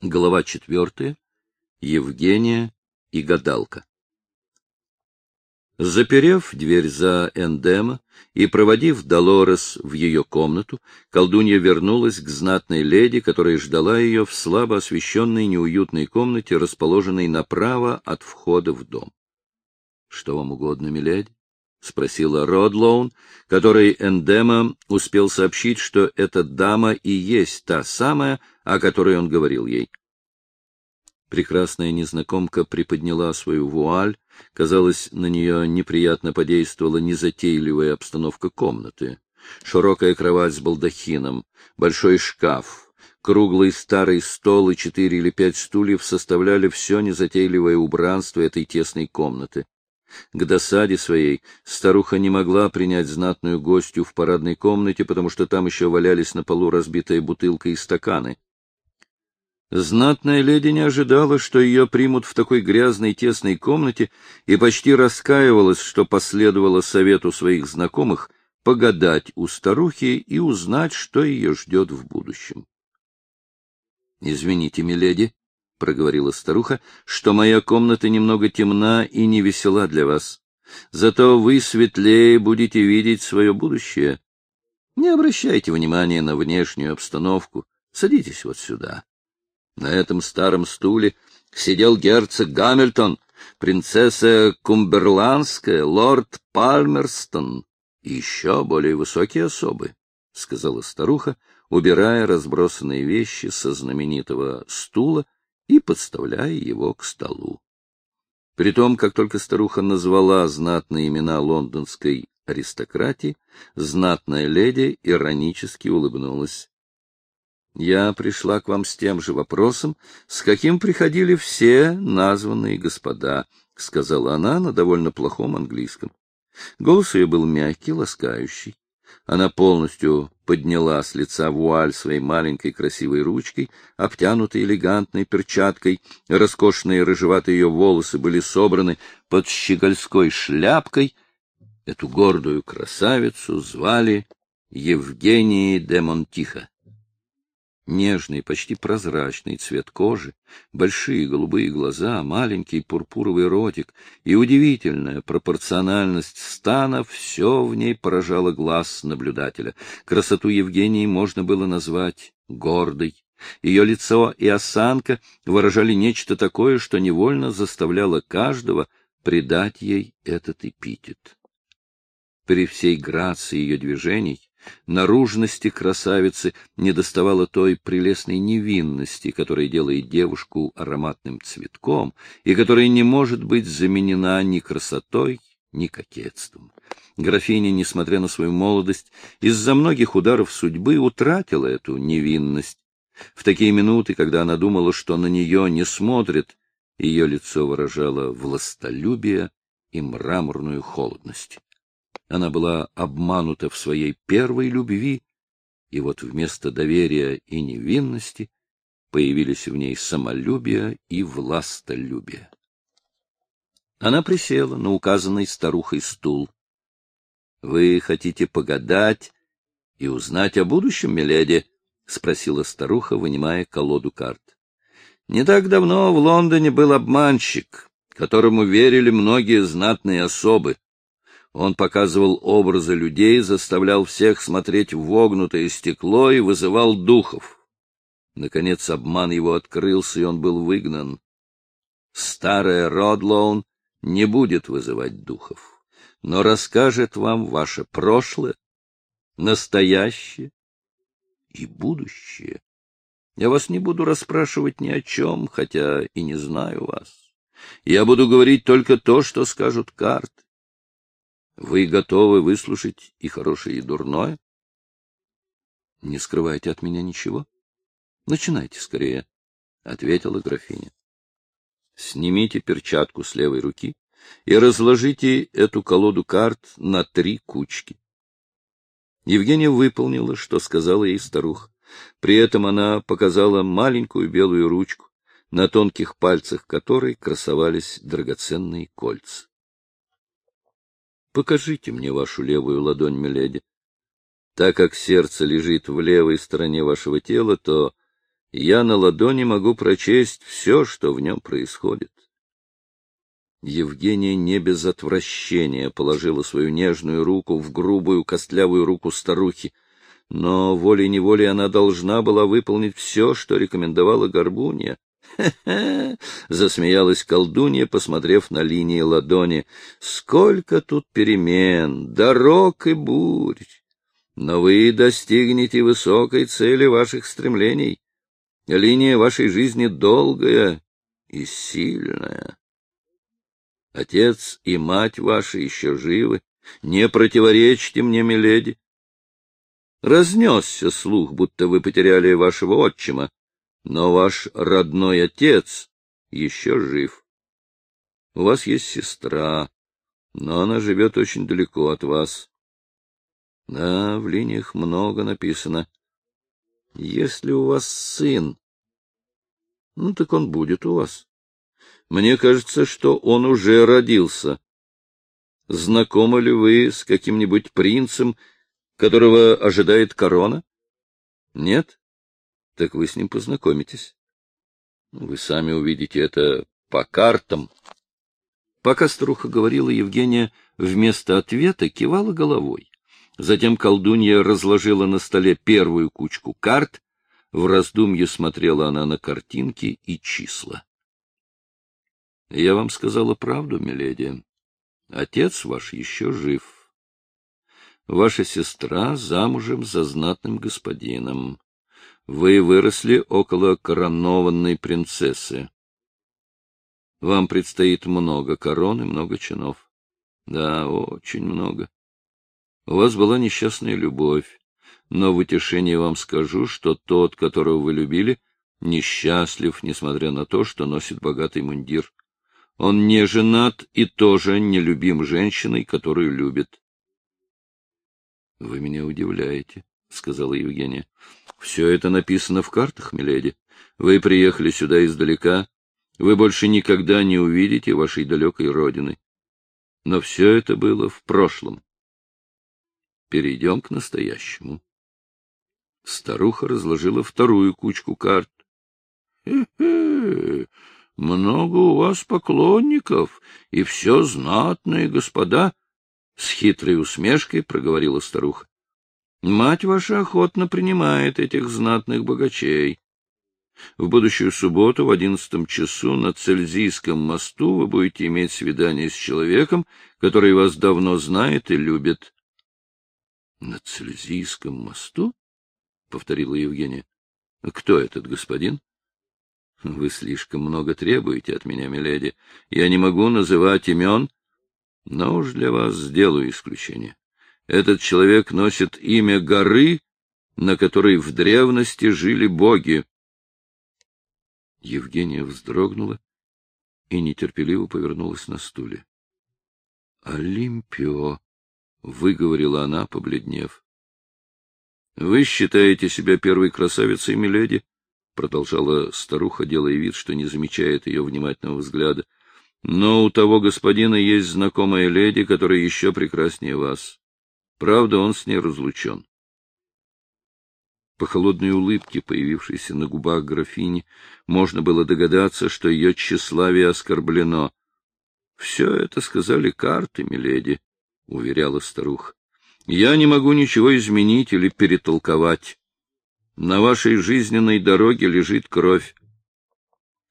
Глава четвертая. Евгения и гадалка. Заперев дверь за Эндема и проводив Долорес в ее комнату, колдунья вернулась к знатной леди, которая ждала ее в слабо освещенной неуютной комнате, расположенной направо от входа в дом. — Что вам угодно, миледи? — спросила Родлоун, которой Эндема успел сообщить, что эта дама и есть та самая, о которой он говорил ей. Прекрасная незнакомка приподняла свою вуаль, казалось, на нее неприятно подействовала незатейливая обстановка комнаты. Широкая кровать с балдахином, большой шкаф, круглый старый стол и четыре или пять стульев составляли все незатейливое убранство этой тесной комнаты. К досаде своей старуха не могла принять знатную гостью в парадной комнате, потому что там еще валялись на полу разбитая бутылка и стаканы. Знатная леди не ожидала, что ее примут в такой грязной тесной комнате, и почти раскаивалась, что последовала совету своих знакомых погадать у старухи и узнать, что ее ждет в будущем. — Извините, миледи, — проговорила старуха, — что моя комната немного темна и не весела для вас. Зато вы светлее будете видеть свое будущее. Не обращайте внимания на внешнюю обстановку. Садитесь вот сюда. На этом старом стуле сидел герцог Гамильтон, принцесса Кумберландская, лорд Пальмерстон и еще более высокие особы, — сказала старуха, убирая разбросанные вещи со знаменитого стула и подставляя его к столу. Притом, как только старуха назвала знатные имена лондонской аристократии, знатная леди иронически улыбнулась. «Я пришла к вам с тем же вопросом, с каким приходили все названные господа», — сказала она на довольно плохом английском. Голос ее был мягкий, ласкающий. Она полностью подняла с лица вуаль своей маленькой красивой ручкой, обтянутой элегантной перчаткой, роскошные рыжеватые ее волосы были собраны под щегольской шляпкой. Эту гордую красавицу звали Евгенией де Монтиха. Нежный, почти прозрачный цвет кожи, большие голубые глаза, маленький пурпуровый ротик и удивительная пропорциональность стана — все в ней поражало глаз наблюдателя. Красоту Евгении можно было назвать гордой. Ее лицо и осанка выражали нечто такое, что невольно заставляло каждого придать ей этот эпитет. При всей грации ее движений наружности красавицы недоставало той прелестной невинности, которая делает девушку ароматным цветком и которая не может быть заменена ни красотой, ни кокетством. Графиня, несмотря на свою молодость, из-за многих ударов судьбы утратила эту невинность. В такие минуты, когда она думала, что на нее не смотрят, ее лицо выражало властолюбие и мраморную холодность. Она была обманута в своей первой любви, и вот вместо доверия и невинности появились в ней самолюбие и властолюбие. Она присела на указанный старухой стул. — Вы хотите погадать и узнать о будущем, миледи? — спросила старуха, вынимая колоду карт. — Не так давно в Лондоне был обманщик, которому верили многие знатные особы. Он показывал образы людей, заставлял всех смотреть в вогнутое стекло и вызывал духов. Наконец обман его открылся, и он был выгнан. Старая Родлоун не будет вызывать духов, но расскажет вам ваше прошлое, настоящее и будущее. Я вас не буду расспрашивать ни о чем, хотя и не знаю вас. Я буду говорить только то, что скажут карты. Вы готовы выслушать и хорошее, и дурное? — Не скрывайте от меня ничего. — Начинайте скорее, — ответила графиня. — Снимите перчатку с левой руки и разложите эту колоду карт на три кучки. Евгения выполнила, что сказала ей старуха. При этом она показала маленькую белую ручку, на тонких пальцах которой красовались драгоценные кольца. Покажите мне вашу левую ладонь, миледи. Так как сердце лежит в левой стороне вашего тела, то Я на ладони могу прочесть все, что в нем происходит. Евгения не без отвращения положила свою нежную руку в грубую костлявую руку старухи, но волей-неволей она должна была выполнить все, что рекомендовала Горбунья. Засмеялась колдунья, посмотрев на линии ладони. «Сколько тут перемен, дорог и бурь! Но вы достигнете высокой цели ваших стремлений. Линия вашей жизни долгая и сильная. Отец и мать ваши еще живы. Не противоречьте мне, миледи. Разнесся слух, будто вы потеряли вашего отчима, но ваш родной отец еще жив. У вас есть сестра, но она живет очень далеко от вас. Да, в линиях много написано. Если у вас сын, ну так он будет у вас. Мне кажется, что он уже родился. Знакомы ли вы с каким-нибудь принцем, которого ожидает корона? Нет? Так вы с ним познакомитесь. Вы сами увидите это по картам. Пока старуха говорила, Евгения вместо ответа кивала головой. Затем колдунья разложила на столе первую кучку карт. В раздумье смотрела она на картинки и числа. — Я вам сказала правду, миледи. Отец ваш еще жив. Ваша сестра замужем за знатным господином. Вы выросли около коронованной принцессы. Вам предстоит много корон и много чинов. Да, очень много. У вас была несчастная любовь, но в утешение вам скажу, что тот, которого вы любили, несчастлив, несмотря на то, что носит богатый мундир. Он не женат и тоже не любим женщиной, которую любит. — Вы меня удивляете, — сказала Евгения. — Все это написано в картах, миледи. Вы приехали сюда издалека. Вы больше никогда не увидите вашей далекой родины. Но все это было в прошлом. Перейдем к настоящему. Старуха разложила вторую кучку карт. Много у вас поклонников, и все знатные господа, — с хитрой усмешкой проговорила старуха. — Мать ваша охотно принимает этих знатных богачей. В будущую субботу в одиннадцатом часу на Цельзийском мосту вы будете иметь свидание с человеком, который вас давно знает и любит. — На Цельзийском мосту? — повторила Евгения. — Кто этот господин? — Вы слишком много требуете от меня, миледи. Я не могу называть имен, но уж для вас сделаю исключение. Этот человек носит имя горы, на которой в древности жили боги. Евгения вздрогнула и нетерпеливо повернулась на стуле. — Олимпио, — выговорила она, побледнев. — Вы считаете себя первой красавицей, миледи? — продолжала старуха, делая вид, что не замечает ее внимательного взгляда. — Но у того господина есть знакомая леди, которая еще прекраснее вас. Правда, он с ней разлучен. По холодной улыбке, появившейся на губах графини, можно было догадаться, что ее тщеславие оскорблено. — Все это сказали карты, миледи, — уверяла старуха. — Я не могу ничего изменить или перетолковать. На вашей жизненной дороге лежит кровь.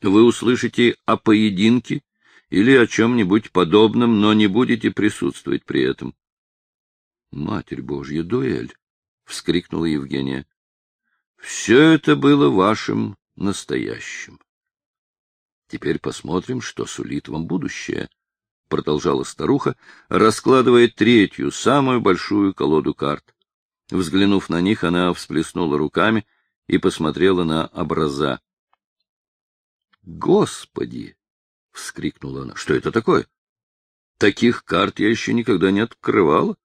Вы услышите о поединке или о чем-нибудь подобном, но не будете присутствовать при этом. — Матерь Божья, дуэль! — вскрикнула Евгения. — Все это было вашим настоящим. Теперь посмотрим, что сулит вам будущее, — продолжала старуха, раскладывая третью, самую большую колоду карт. Взглянув на них, она всплеснула руками и посмотрела на образа. «Господи!» — вскрикнула она. «Что это такое? Таких карт я еще никогда не открывала.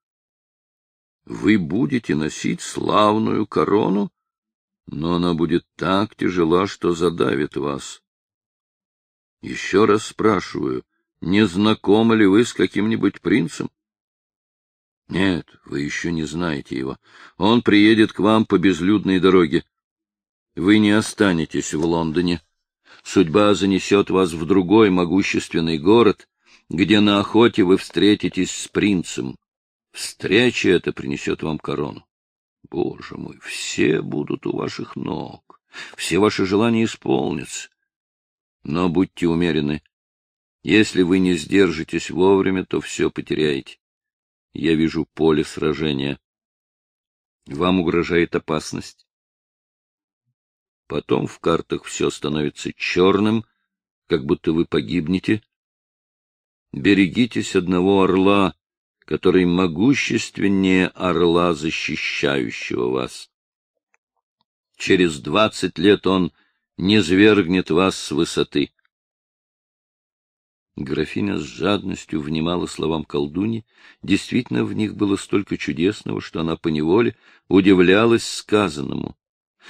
Вы будете носить славную корону, но она будет так тяжела, что задавит вас. Еще раз спрашиваю, не знакомы ли вы с каким-нибудь принцем? Нет, вы еще не знаете его. Он приедет к вам по безлюдной дороге. Вы не останетесь в Лондоне. Судьба занесет вас в другой могущественный город, где на охоте вы встретитесь с принцем. Встреча эта принесет вам корону. Боже мой, все будут у ваших ног, все ваши желания исполнятся. Но будьте умерены. Если вы не сдержитесь вовремя, то все потеряете. Я вижу поле сражения. Вам угрожает опасность. Потом в картах все становится черным, как будто вы погибнете. Берегитесь одного орла, который могущественнее орла, защищающего вас. Через двадцать лет он не свергнет вас с высоты. Графиня с жадностью внимала словам колдуни. Действительно, в них было столько чудесного, что она поневоле удивлялась сказанному.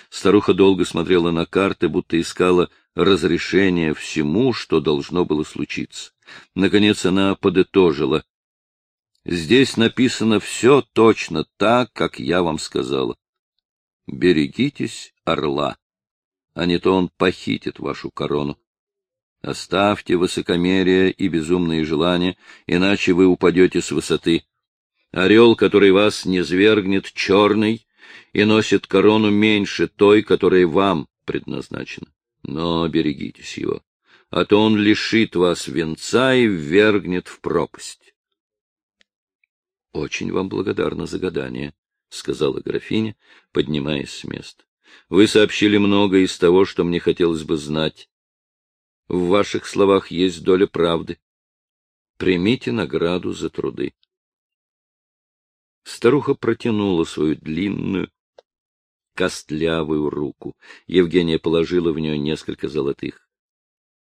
Старуха долго смотрела на карты, будто искала разрешение всему, что должно было случиться. Наконец она подытожила. Здесь написано все точно так, как я вам сказала. Берегитесь орла, а не то он похитит вашу корону. Оставьте высокомерие и безумные желания, иначе вы упадете с высоты. Орел, который вас не свергнет, черный, и носит корону меньше той, которая вам предназначена. Но берегитесь его, а то он лишит вас венца и ввергнет в пропасть. — Очень вам благодарна за гадание, — сказала графиня, поднимаясь с места. — Вы сообщили много из того, что мне хотелось бы знать. В ваших словах есть доля правды. Примите награду за труды. Старуха протянула свою длинную, костлявую руку. Евгения положила в нее несколько золотых.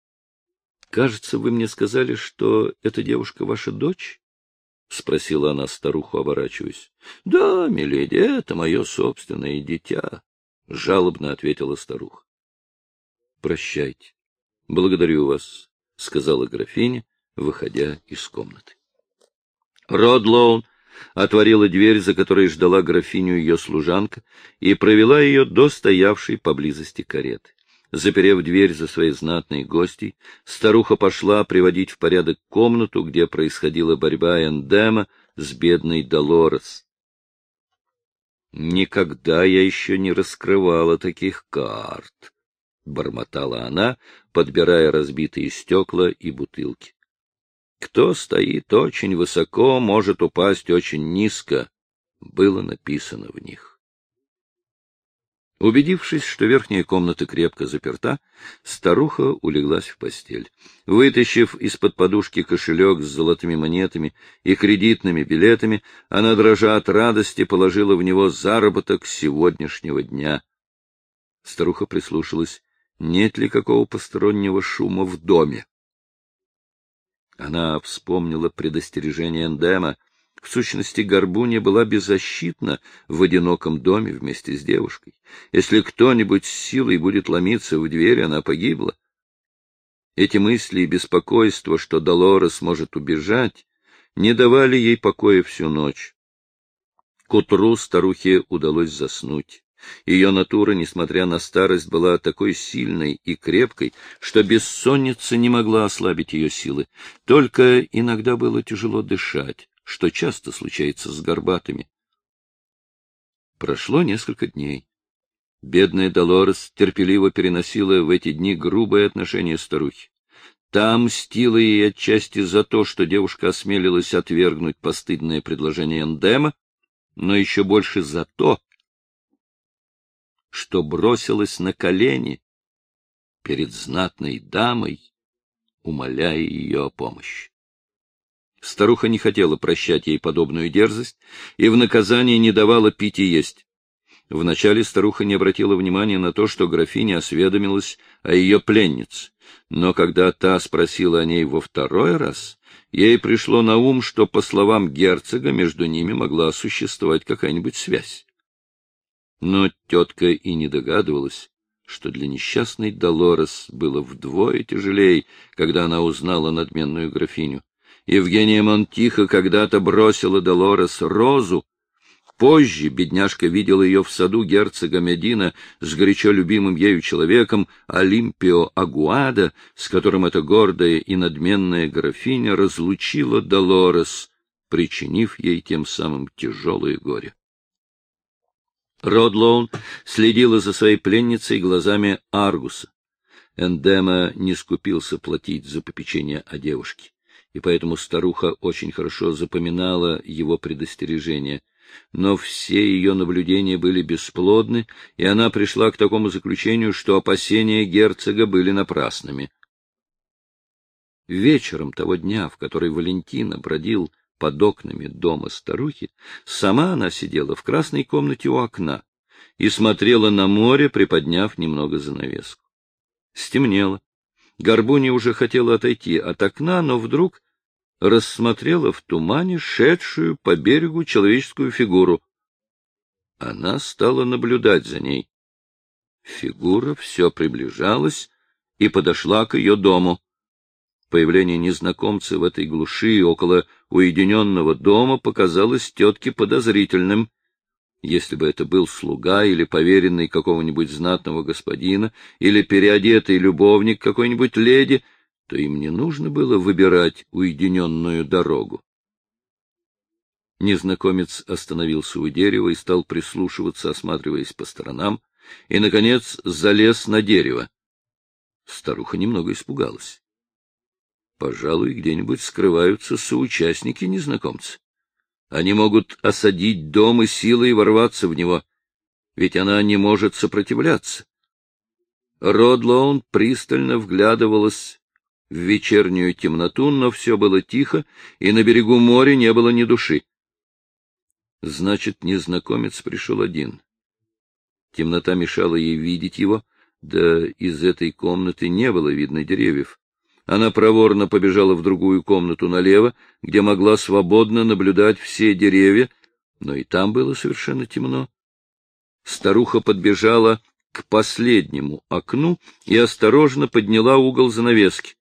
— Кажется, вы мне сказали, что эта девушка ваша дочь? — спросила она старуху, оборачиваясь. — Да, миледи, это мое собственное дитя, — жалобно ответила старуха. — Прощайте. Благодарю вас, — сказала графиня, выходя из комнаты. Родлоун отворила дверь, за которой ждала графиню ее служанка, и провела ее до стоявшей поблизости кареты. Заперев дверь за своей знатной гостьей, старуха пошла приводить в порядок комнату, где происходила борьба Эндема с бедной Долорес. Никогда я еще не раскрывала таких карт, — бормотала она, подбирая разбитые стекла и бутылки. «Кто стоит очень высоко, может упасть очень низко», — было написано в них. Убедившись, что верхняя комната крепко заперта, старуха улеглась в постель. Вытащив из-под подушки кошелек с золотыми монетами и кредитными билетами, она, дрожа от радости, положила в него заработок сегодняшнего дня. Старуха прислушалась нет ли какого постороннего шума в доме. Она вспомнила предостережение Эндема. В сущности, Горбунья была беззащитна в одиноком доме вместе с девушкой. Если кто-нибудь с силой будет ломиться в дверь, она погибла. Эти мысли и беспокойство, что Долорес может убежать, не давали ей покоя всю ночь. К утру старухе удалось заснуть. Ее натура, несмотря на старость, была такой сильной и крепкой, что бессонница не могла ослабить ее силы. Только иногда было тяжело дышать, что часто случается с горбатыми. Прошло несколько дней. Бедная Долорес терпеливо переносила в эти дни грубое отношение старухи. Та мстила ей отчасти за то, что девушка осмелилась отвергнуть постыдное предложение Эндема, но еще больше за то, что бросилась на колени перед знатной дамой, умоляя ее о помощи. Старуха не хотела прощать ей подобную дерзость и в наказание не давала пить и есть. Вначале старуха не обратила внимания на то, что графиня осведомилась о ее пленнице, но когда та спросила о ней во второй раз, ей пришло на ум, что, по словам герцога, между ними могла существовать какая-нибудь связь. Но тетка и не догадывалась, что для несчастной Долорес было вдвое тяжелее, когда она узнала надменную графиню. Евгения Монтиха когда-то бросила Долорес розу, Позже бедняжка видела ее в саду герцога Медина с горячо любимым ею человеком Олимпио Агуада, с которым эта гордая и надменная графиня разлучила Долорес, причинив ей тем самым тяжелое горе. Родлоун следила за своей пленницей глазами Аргуса. Эндема не скупился платить за попечение о девушке, и поэтому старуха очень хорошо запоминала его предостережения. Но все ее наблюдения были бесплодны, и она пришла к такому заключению, что опасения герцога были напрасными. Вечером того дня, в который Валентина бродил под окнами дома старухи, сама она сидела в красной комнате у окна и смотрела на море, приподняв немного занавеску. Стемнело. Горбуня уже хотела отойти от окна, но вдруг рассмотрела в тумане шедшую по берегу человеческую фигуру. Она стала наблюдать за ней. Фигура все приближалась и подошла к ее дому. Появление незнакомца в этой глуши около уединенного дома показалось тетке подозрительным. Если бы это был слуга или поверенный какого-нибудь знатного господина, или переодетый любовник какой-нибудь леди, то им не нужно было выбирать уединенную дорогу. Незнакомец остановился у дерева и стал прислушиваться, осматриваясь по сторонам, и, наконец, залез на дерево. Старуха немного испугалась. Пожалуй, где-нибудь скрываются соучастники незнакомца. Они могут осадить дом и силой ворваться в него, ведь она не может сопротивляться. Родлоун пристально вглядывалась в вечернюю темноту, но все было тихо, и на берегу моря не было ни души. Значит, незнакомец пришел один. Темнота мешала ей видеть его, да из этой комнаты не было видно деревьев. Она проворно побежала в другую комнату налево, где могла свободно наблюдать все деревья, но и там было совершенно темно. Старуха подбежала к последнему окну и осторожно подняла угол занавески.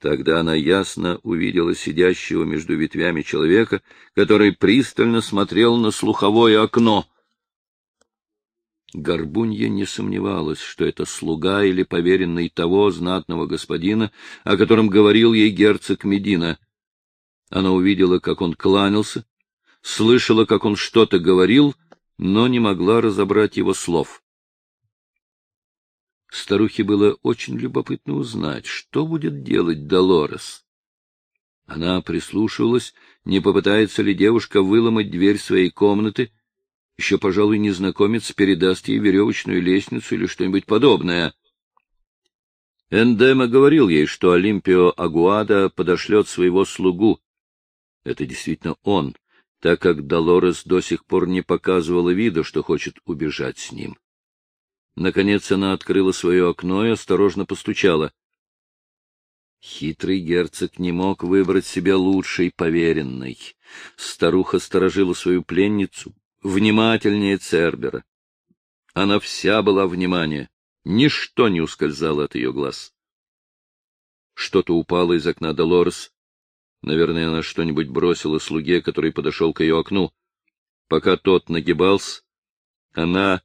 Тогда она ясно увидела сидящего между ветвями человека, который пристально смотрел на слуховое окно. Горбунья не сомневалась, что это слуга или поверенный того знатного господина, о котором говорил ей герцог Медина. Она увидела, как он кланялся, слышала, как он что-то говорил, но не могла разобрать его слов. Старухе было очень любопытно узнать, что будет делать Долорес. Она прислушивалась, не попытается ли девушка выломать дверь своей комнаты, еще, пожалуй, незнакомец передаст ей веревочную лестницу или что-нибудь подобное. Эндема говорил ей, что Олимпио Агуада подошлет своего слугу. Это действительно он, так как Долорес до сих пор не показывала вида, что хочет убежать с ним. Наконец она открыла свое окно и осторожно постучала. Хитрый герцог не мог выбрать себе лучшей поверенной. Старуха сторожила свою пленницу, внимательнее Цербера. Она вся была внимание, ничто не ускользало от ее глаз. Что-то упало из окна Долорес. Наверное, она что-нибудь бросила слуге, который подошел к ее окну. Пока тот нагибался, она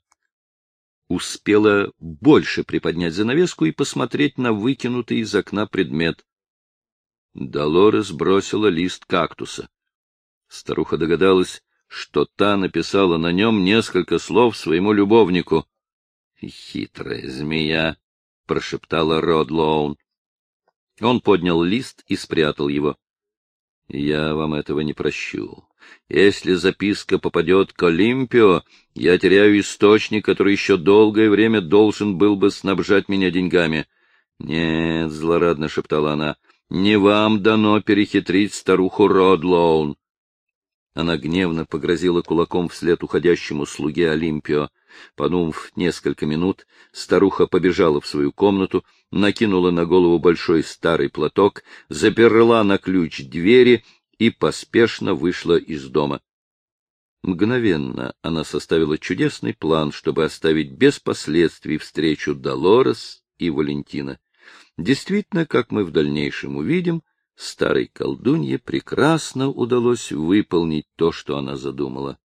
успела больше приподнять занавеску и посмотреть на выкинутый из окна предмет. Долорес бросила лист кактуса. Старуха догадалась, что та написала на нем несколько слов своему любовнику. — Хитрая змея! — прошептала Родлоун. Он поднял лист и спрятал его. — Я вам этого не прощу. Если записка попадет к Олимпио, я теряю источник, который еще долгое время должен был бы снабжать меня деньгами. — Нет, — злорадно шептала она, — не вам дано перехитрить старуху Родлоун. Она гневно погрозила кулаком вслед уходящему слуге Олимпио. Подумав несколько минут, старуха побежала в свою комнату, накинула на голову большой старый платок, заперла на ключ двери и поспешно вышла из дома. Мгновенно она составила чудесный план, чтобы оставить без последствий встречу Долорес и Валентина. Действительно, как мы в дальнейшем увидим, старой колдунье прекрасно удалось выполнить то, что она задумала.